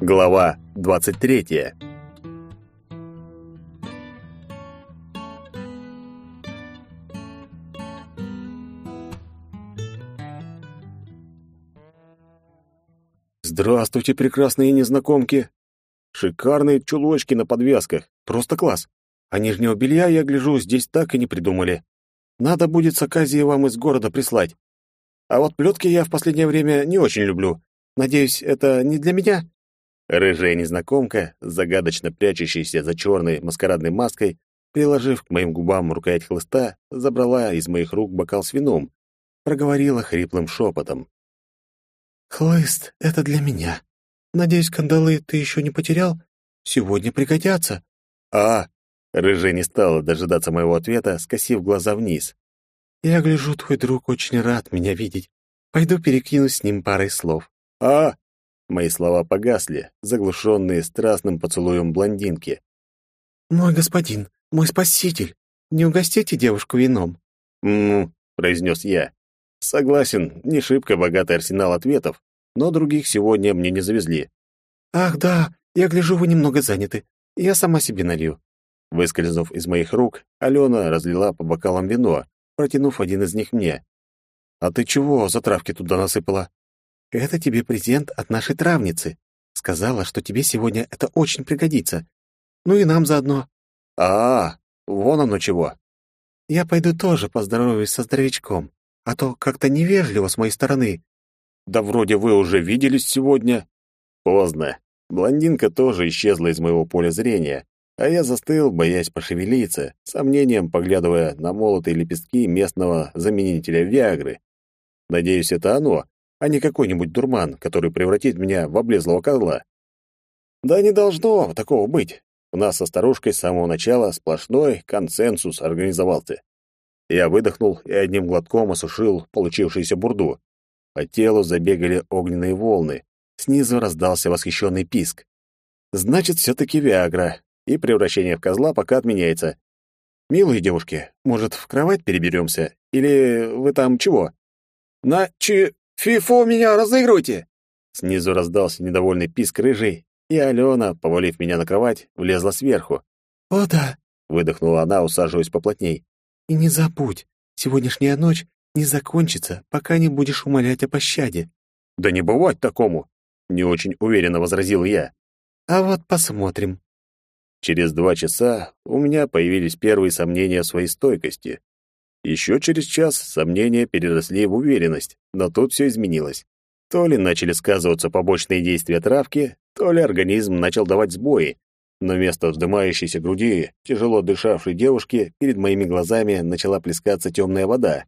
Глава 23. Здравствуйте, прекрасные незнакомки. Шикарные чулочки на подвязках. Просто класс. А нижнего белья, я гляжу, здесь так и не придумали. Надо будет с оказией вам из города прислать. А вот плетки я в последнее время не очень люблю. Надеюсь, это не для меня?» Рыжая незнакомка, загадочно прячущаяся за черной маскарадной маской, приложив к моим губам рукоять хлыста, забрала из моих рук бокал с вином, проговорила хриплым шепотом. «Хлыст — это для меня. Надеюсь, кандалы ты еще не потерял? Сегодня пригодятся». «А!» — рыжая не стала дожидаться моего ответа, скосив глаза вниз. «Я гляжу, твой друг очень рад меня видеть. Пойду перекинусь с ним парой слов». «А!» Мои слова погасли, заглушенные страстным поцелуем блондинки. «Мой господин, мой спаситель, не угостите девушку вином?» «М-м-м», произнес я. «Согласен, не шибко богатый арсенал ответов, но других сегодня мне не завезли». «Ах, да, я гляжу, вы немного заняты. Я сама себе налью». Выскользнув из моих рук, Алена разлила по бокалам вино, протянув один из них мне. «А ты чего затравки туда насыпала?» «Это тебе презент от нашей травницы. Сказала, что тебе сегодня это очень пригодится. Ну и нам заодно». «А, -а вон оно чего». «Я пойду тоже поздороваюсь со здоровячком, а то как-то невежливо с моей стороны». «Да вроде вы уже виделись сегодня». «Поздно. Блондинка тоже исчезла из моего поля зрения, а я застыл, боясь пошевелиться, сомнением поглядывая на молотые лепестки местного заменителя Виагры. Надеюсь, это оно, а не какой-нибудь дурман, который превратит меня в облезлого козла. Да не должно такого быть. У нас со старушкой с самого начала сплошной консенсус организовался. Я выдохнул и одним глотком осушил получившуюся бурду. По телу забегали огненные волны. Снизу раздался восхищенный писк. Значит, все-таки Виагра, и превращение в козла пока отменяется. Милые девушки, может, в кровать переберемся? Или вы там чего? На чи... Фифу меня разыгрывайте!» Снизу раздался недовольный писк рыжий, и Алена, повалив меня на кровать, влезла сверху. «О да!» — выдохнула она, усаживаясь поплотней. «И не забудь, сегодняшняя ночь не закончится, пока не будешь умолять о пощаде». «Да не бывать такому!» — не очень уверенно возразил я. «А вот посмотрим». Через два часа у меня появились первые сомнения в своей стойкости. Еще через час сомнения переросли в уверенность, но тут все изменилось. То ли начали сказываться побочные действия травки, то ли организм начал давать сбои, но вместо вздымающейся груди, тяжело дышавшей девушки, перед моими глазами начала плескаться темная вода.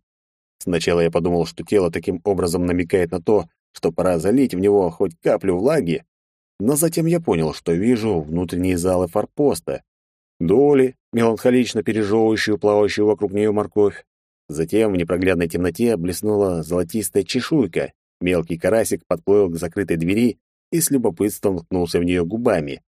Сначала я подумал, что тело таким образом намекает на то, что пора залить в него хоть каплю влаги, но затем я понял, что вижу внутренние залы форпоста, доли, меланхолично пережевывающую плавающую вокруг нее морковь. Затем в непроглядной темноте блеснула золотистая чешуйка. Мелкий карасик подплыл к закрытой двери и с любопытством ткнулся в нее губами.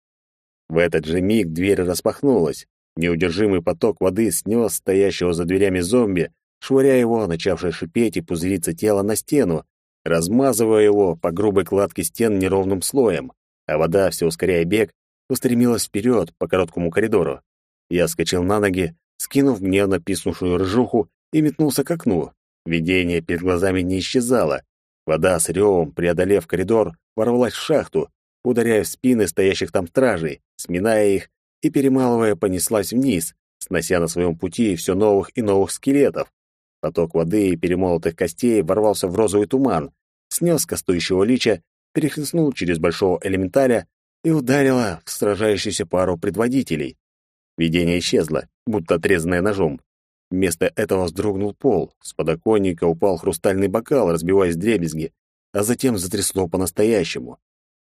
В этот же миг дверь распахнулась. Неудержимый поток воды снес стоящего за дверями зомби, швыряя его, начавшее шипеть и пузыриться тело на стену, размазывая его по грубой кладке стен неровным слоем, а вода, все ускоряя бег, устремилась вперед по короткому коридору. Я скочил на ноги, скинув гневно писнувшую рыжуху, и метнулся к окну. Видение перед глазами не исчезало. Вода с ревом, преодолев коридор, ворвалась в шахту, ударяя в спины стоящих там стражей, сминая их и, перемалывая, понеслась вниз, снося на своем пути все новых и новых скелетов. Поток воды и перемолотых костей ворвался в розовый туман, снес костующего лича, перехлестнул через большого элементаля и ударила в сражающуюся пару предводителей. Видение исчезло, будто отрезанное ножом. Вместо этого вздрогнул пол, с подоконника упал хрустальный бокал, разбиваясь дребезги, а затем затрясло по-настоящему.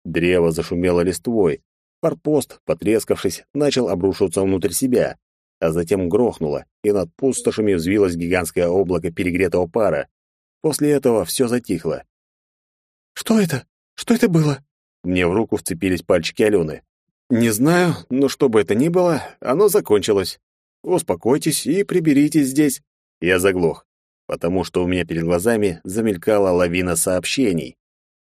Древо зашумело листвой, Парпост, потрескавшись, начал обрушиваться внутрь себя, а затем грохнуло, и над пустошами взвилось гигантское облако перегретого пара. После этого все затихло. «Что это? Что это было?» Мне в руку вцепились пальчики Алены. Не знаю, но что бы это ни было, оно закончилось. Успокойтесь и приберитесь здесь. Я заглох, потому что у меня перед глазами замелькала лавина сообщений.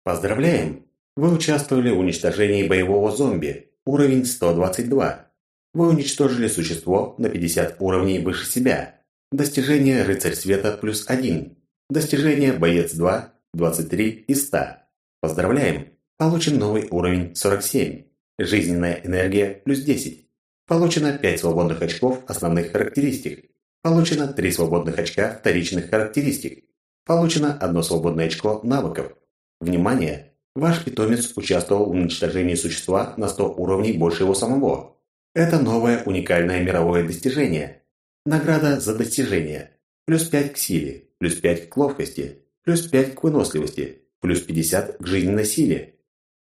Поздравляем! Вы участвовали в уничтожении боевого зомби, уровень 122. Вы уничтожили существо на 50 уровней выше себя. Достижение «Рыцарь света» плюс 1. Достижение «Боец 2» 23 из 100. Поздравляем! Получен новый уровень 47. Жизненная энергия плюс 10. Получено 5 свободных очков основных характеристик. Получено 3 свободных очка вторичных характеристик. Получено 1 свободное очко навыков. Внимание! Ваш питомец участвовал в уничтожении существа на 100 уровней больше его самого. Это новое уникальное мировое достижение. Награда за достижение. Плюс 5 к силе, плюс 5 к ловкости, плюс 5 к выносливости, плюс 50 к жизненной силе.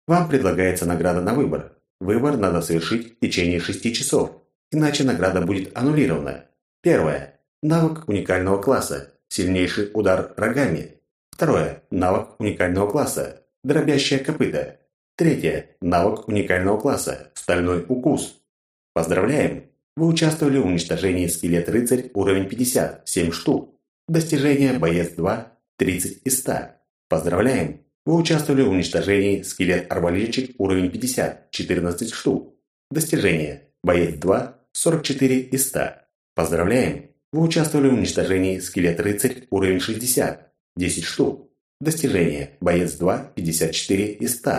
Вам предлагается награда на выбор. Выбор надо совершить в течение 6 часов, иначе награда будет аннулирована. Первое. Навык уникального класса. Сильнейший удар рогами. Второе. Навык уникального класса. Дробящее копыто. Третье. Навык уникального класса. Стальной укус. Поздравляем! Вы участвовали в уничтожении скелет-рыцарь уровень 50, 7 штук. Достижение боец 2, 30 из 100. Поздравляем! Вы участвовали в уничтожении скелет-арбалетчик уровень 50, 14 штук. Достижение боец 2, 44 из 100. Поздравляем! Вы участвовали в уничтожении скелет-рыцарь уровень 60, 10 штук. Достижение боец 2, 54 из 100.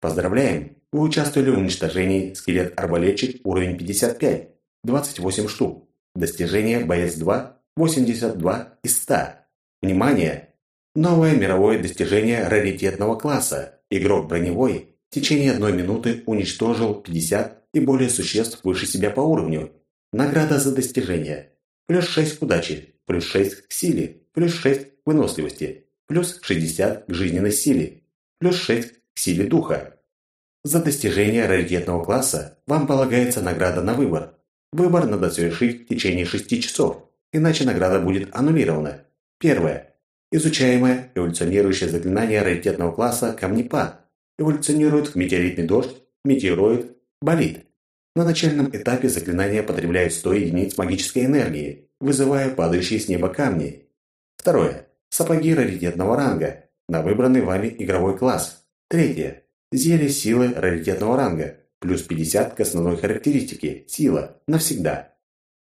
Поздравляем! Вы участвовали в уничтожении скелет-арбалетчик уровень 55, 28 штук. Достижение боец 2, 82 из 100. Внимание! Новое мировое достижение раритетного класса. Игрок броневой в течение одной минуты уничтожил 50 и более существ выше себя по уровню. Награда за достижение. Плюс 6 к удаче, плюс 6 к силе, плюс 6 к выносливости, плюс 60 к жизненной силе, плюс 6 к силе духа, за достижение раритетного класса вам полагается награда на выбор. Выбор надо совершить в течение 6 часов, иначе награда будет аннулирована. Первое. Изучаемое эволюционирующее заклинание раритетного класса Камнепад эволюционирует в метеоритный дождь, метеороид, болид. На начальном этапе заклинание потребляет 100 единиц магической энергии, вызывая падающие с неба камни. Второе. Сапоги раритетного ранга на выбранный вами игровой класс. Третье. Зелье силы раритетного ранга. Плюс 50 к основной характеристике. Сила. Навсегда.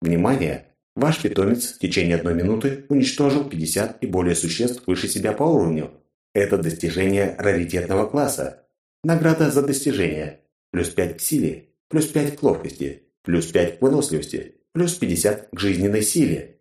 Внимание! Ваш питомец в течение одной минуты уничтожил 50 и более существ выше себя по уровню. Это достижение раритетного класса. Награда за достижение. Плюс 5 к силе. Плюс 5 к ловкости. Плюс 5 к выносливости. Плюс 50 к жизненной силе.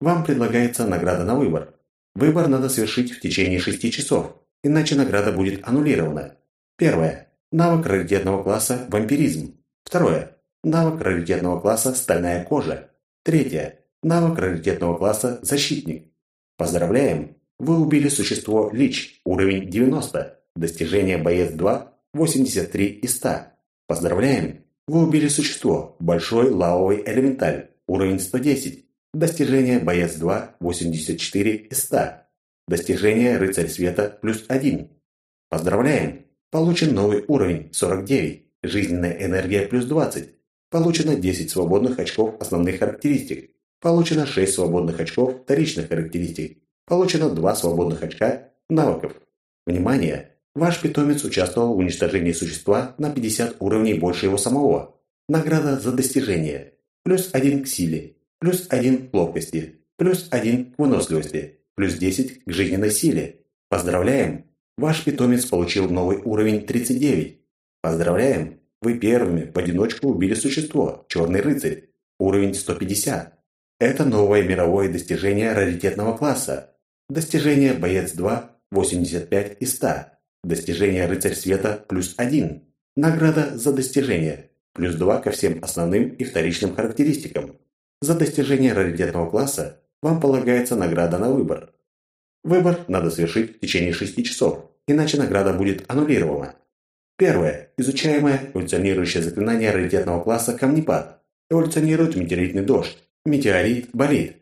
Вам предлагается награда на выбор. Выбор надо совершить в течение 6 часов, иначе награда будет аннулирована. Первое. Навык раритетного класса «Вампиризм». Второе. Навык раритетного класса «Стальная кожа». Третье. Навык раритетного класса «Защитник». Поздравляем! Вы убили существо Лич, уровень 90. Достижение Боец 2, 83 из 100. Поздравляем! Вы убили существо Большой лавовый элементаль, уровень 110. Достижение Боец 2, 84 из 100. Достижение Рыцарь Света плюс 1. Поздравляем! Получен новый уровень 49. Жизненная энергия плюс 20. Получено 10 свободных очков основных характеристик. Получено 6 свободных очков вторичных характеристик. Получено 2 свободных очка навыков. Внимание! Ваш питомец участвовал в уничтожении существа на 50 уровней больше его самого. Награда за достижение. Плюс 1 к силе. Плюс 1 к ловкости. Плюс 1 к выносливости. Плюс 10 к жизненной силе. Поздравляем! Ваш питомец получил новый уровень 39. Поздравляем! Вы первыми в одиночку убили существо, Черный рыцарь, уровень 150. Это новое мировое достижение раритетного класса. Достижение Боец 2, 85 из 100. Достижение Рыцарь Света плюс 1. Награда за достижение. Плюс 2 ко всем основным и вторичным характеристикам. За достижение раритетного класса вам полагается награда на выбор. Выбор надо совершить в течение 6 часов, иначе награда будет аннулирована. Первое. Изучаемое эволюционирующее заклинание раритетного класса камнепад. Эволюционирует метеоритный дождь. Метеорит болит.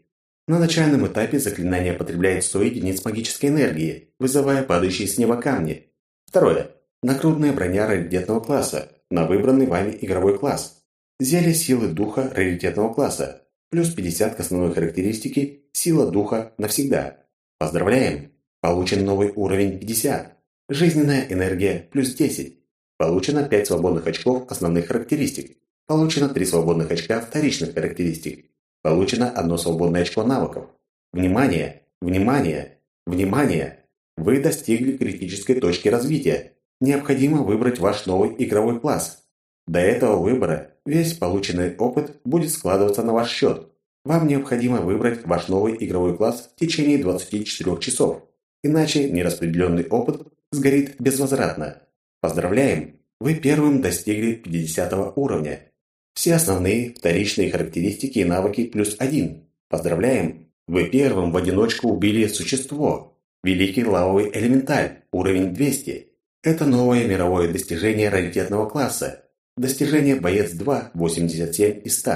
На начальном этапе заклинание потребляет 100 единиц магической энергии, вызывая падающие с неба камни. Второе. Нагрудная броня раритетного класса на выбранный вами игровой класс. Зелье силы духа раритетного класса. Плюс 50 к основной характеристике сила духа навсегда. Поздравляем! Получен новый уровень 50. Жизненная энергия плюс 10. Получено 5 свободных очков основных характеристик. Получено 3 свободных очка вторичных характеристик. Получено 1 свободное очко навыков. Внимание! Внимание! Внимание! Вы достигли критической точки развития. Необходимо выбрать ваш новый игровой класс. До этого выбора весь полученный опыт будет складываться на ваш счет. Вам необходимо выбрать ваш новый игровой класс в течение 24 часов. Иначе нераспределенный опыт сгорит безвозвратно. Поздравляем! Вы первым достигли 50 уровня. Все основные вторичные характеристики и навыки плюс один. Поздравляем! Вы первым в одиночку убили существо. Великий лавовый элементаль, уровень 200. Это новое мировое достижение раритетного класса. Достижение боец 2, 87 из 100.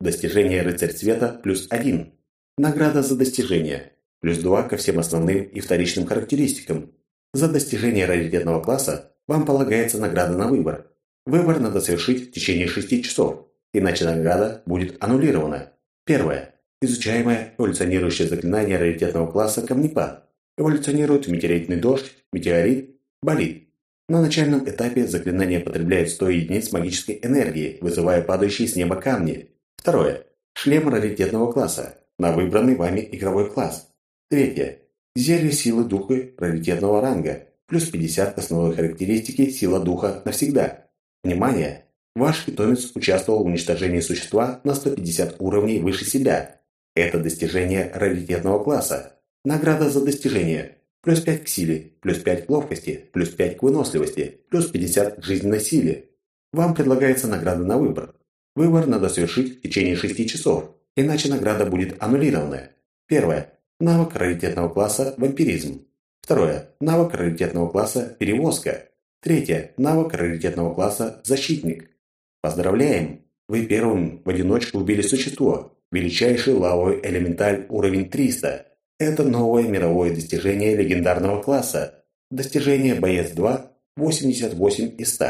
Достижение рыцарь цвета плюс 1. Награда за достижение. Плюс 2 ко всем основным и вторичным характеристикам. За достижение раритетного класса вам полагается награда на выбор. Выбор надо совершить в течение 6 часов, иначе награда будет аннулирована. Первое. Изучаемое эволюционирующее заклинание раритетного класса камнепад. Эволюционирует в метеоритный дождь, метеорит, болид. На начальном этапе заклинание потребляет 100 единиц магической энергии, вызывая падающие с неба камни. Второе. Шлем раритетного класса. На выбранный вами игровой класс. Третье. Зелье силы духа раритетного ранга. Плюс 50 основной характеристики сила духа навсегда. Внимание! Ваш питомец участвовал в уничтожении существа на 150 уровней выше себя. Это достижение раритетного класса. Награда за достижение. Плюс 5 к силе, плюс 5 к ловкости, плюс 5 к выносливости, плюс 50 к жизненной силе. Вам предлагается награда на выбор. Выбор надо совершить в течение 6 часов, иначе награда будет аннулирована. Первое. Навык раритетного класса «Вампиризм». Второе. Навык раритетного класса «Перевозка». Третье. Навык раритетного класса «Защитник». Поздравляем! Вы первым в одиночку убили существо. Величайший лавовый элементаль уровень 300. Это новое мировое достижение легендарного класса. Достижение Боец 2 88 из 100.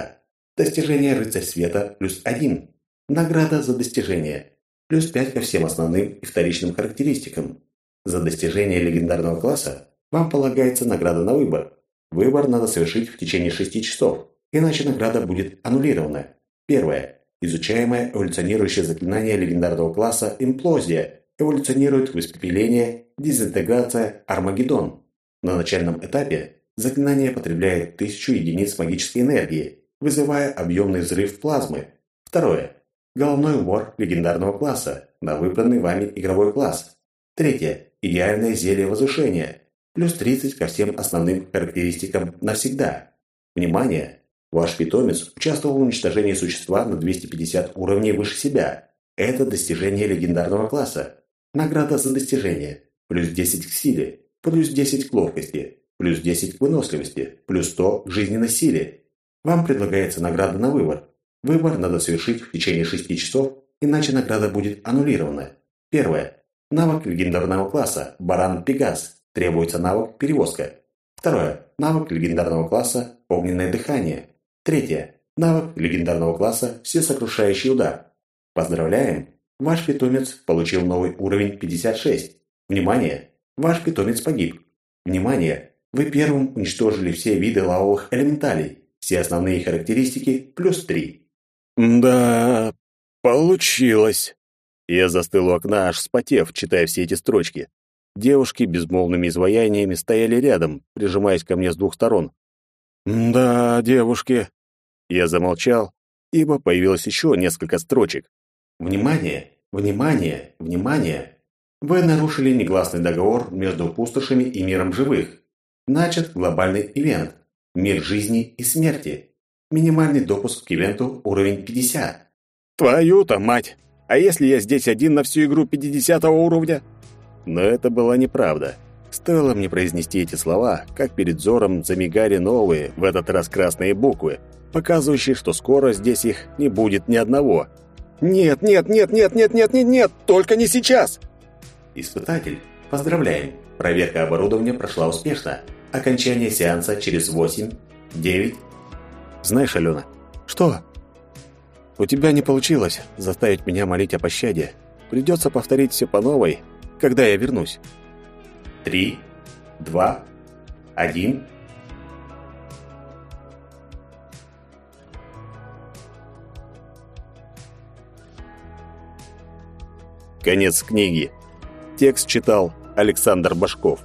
Достижение Рыцарь Света плюс 1. Награда за достижение. Плюс 5 ко всем основным и вторичным характеристикам. За достижение легендарного класса вам полагается награда на выбор. Выбор надо совершить в течение 6 часов, иначе награда будет аннулирована. Первое. Изучаемое эволюционирующее заклинание легендарного класса «Имплозия» эволюционирует в испепеление, дезинтеграция, Армагеддон. На начальном этапе заклинание потребляет 1000 единиц магической энергии, вызывая объемный взрыв плазмы. Второе. Головной убор легендарного класса на выбранный вами игровой класс. Третье. Идеальное зелье возвышения. Плюс 30 ко всем основным характеристикам навсегда. Внимание! Ваш питомец участвовал в уничтожении существа на 250 уровней выше себя. Это достижение легендарного класса. Награда за достижение. Плюс 10 к силе. Плюс 10 к ловкости. Плюс 10 к выносливости. Плюс 100 к жизненной силе. Вам предлагается награда на выбор. Выбор надо совершить в течение 6 часов, иначе награда будет аннулирована. Первое. Навык легендарного класса «Баран Пегас». Требуется навык «Перевозка». Второе. Навык легендарного класса «Огненное дыхание». Третье. Навык легендарного класса «Всесокрушающий удар». Поздравляем! Ваш питомец получил новый уровень 56. Внимание! Ваш питомец погиб. Внимание! Вы первым уничтожили все виды лавовых элементалей. Все основные характеристики плюс 3. Да, получилось. Я застыл у окна, аж вспотев, читая все эти строчки. Девушки безмолвными изваяниями стояли рядом, прижимаясь ко мне с двух сторон. «Да, девушки». Я замолчал, ибо появилось еще несколько строчек. «Внимание! Внимание! Внимание! Вы нарушили негласный договор между пустошами и миром живых. Начат глобальный ивент. Мир жизни и смерти. Минимальный допуск к ивенту уровень 50». «Твою-то мать!» А если я здесь один на всю игру 50 уровня? Но это была неправда. Стоило мне произнести эти слова, как перед взором замигали новые, в этот раз красные буквы, показывающие, что скоро здесь их не будет ни одного. «Нет, нет, нет, нет, нет, нет, нет, нет, только не сейчас!» Испытатель, поздравляем! Проверка оборудования прошла успешно. Окончание сеанса через 8, 9... Знаешь, Алена, что? У тебя не получилось заставить меня молить о пощаде. Придется повторить все по новой, когда я вернусь. Три, два, один. Конец книги. Текст читал Александр Башков.